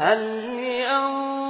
هل ينظرون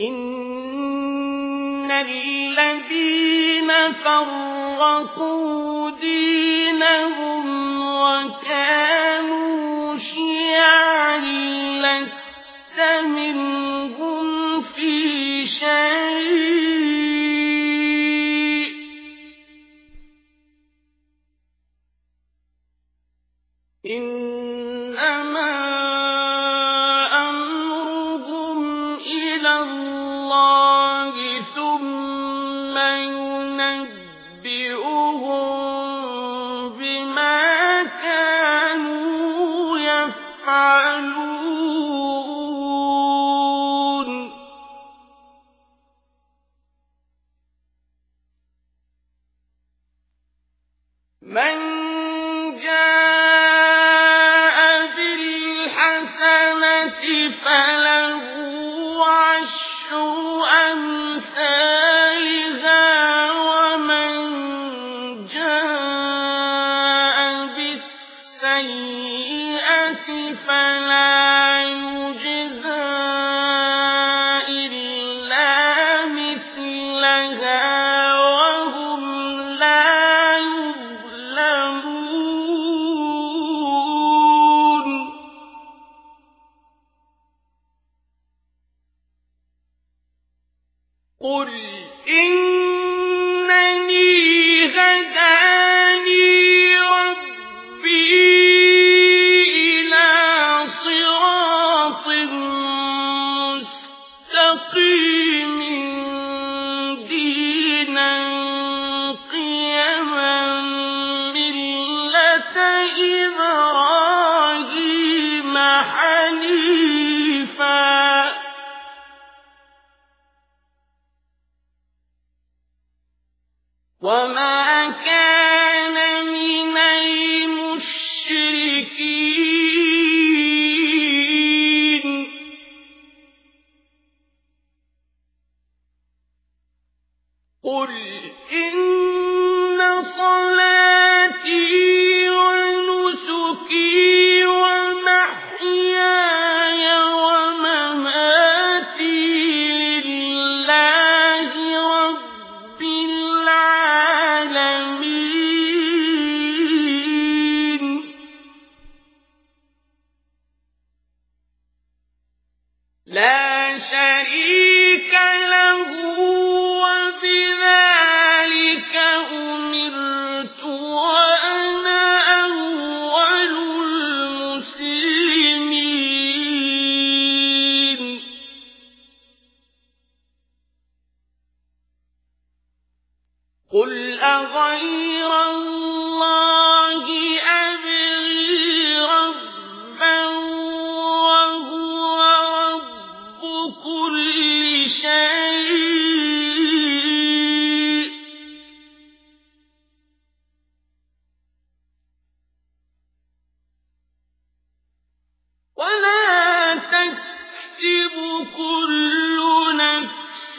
إن الذين فرقوا دينهم وكانوا شيعا منهم في شيء إنما من جاء بالحسنة فله عشر أمثالها قل إنني هداني ربي إلى صراط مستقيم دينا قيما لا شريك له وبذلك أغير الله أبغي ربا وهو رب كل شيء. ولا تكسب كل نفس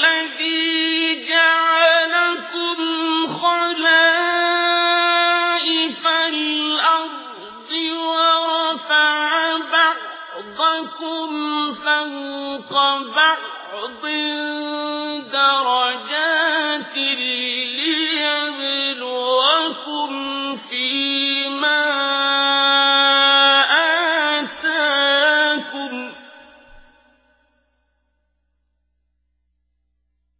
فوق بعض درجات ليبلوكم فيما آتاكم.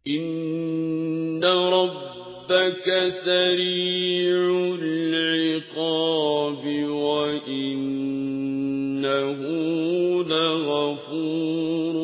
إن ربك سريع العقاب وإنه لغفور